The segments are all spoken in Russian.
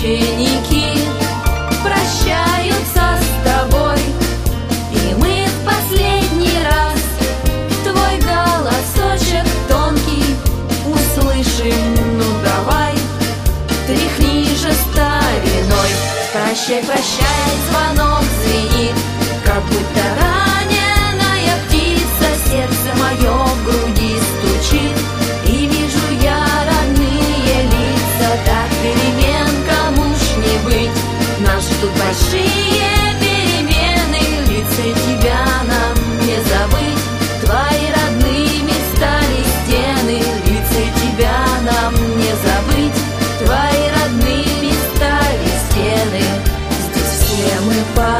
ученики прощаются с тобой, и мы в последний раз твой голосочек тонкий услышим. Ну давай, тряхни же стариной. Прощай, прощай, звонок звенит, как будто раненая птица сердце мое.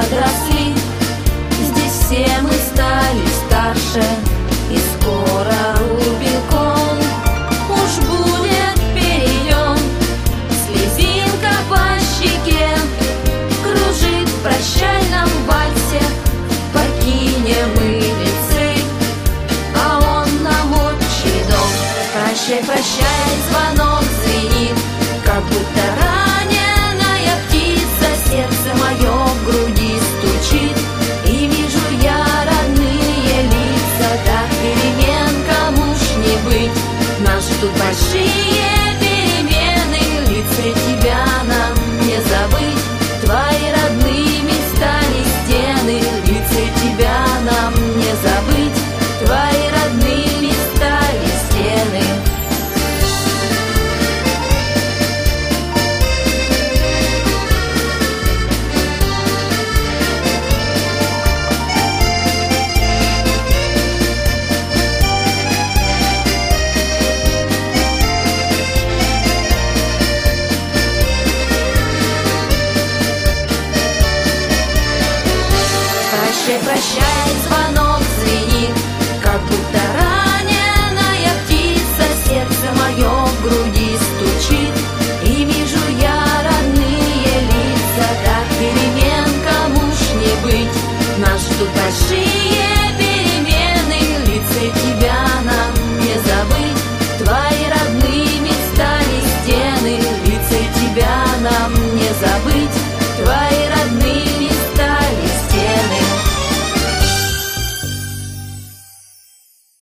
gracia. tudo baixinho. Прощай звонок звенит, как будто раненая птица сердце мое в груди стучит, и вижу я родные лица, так перемен кому ж не быть, нас тут большие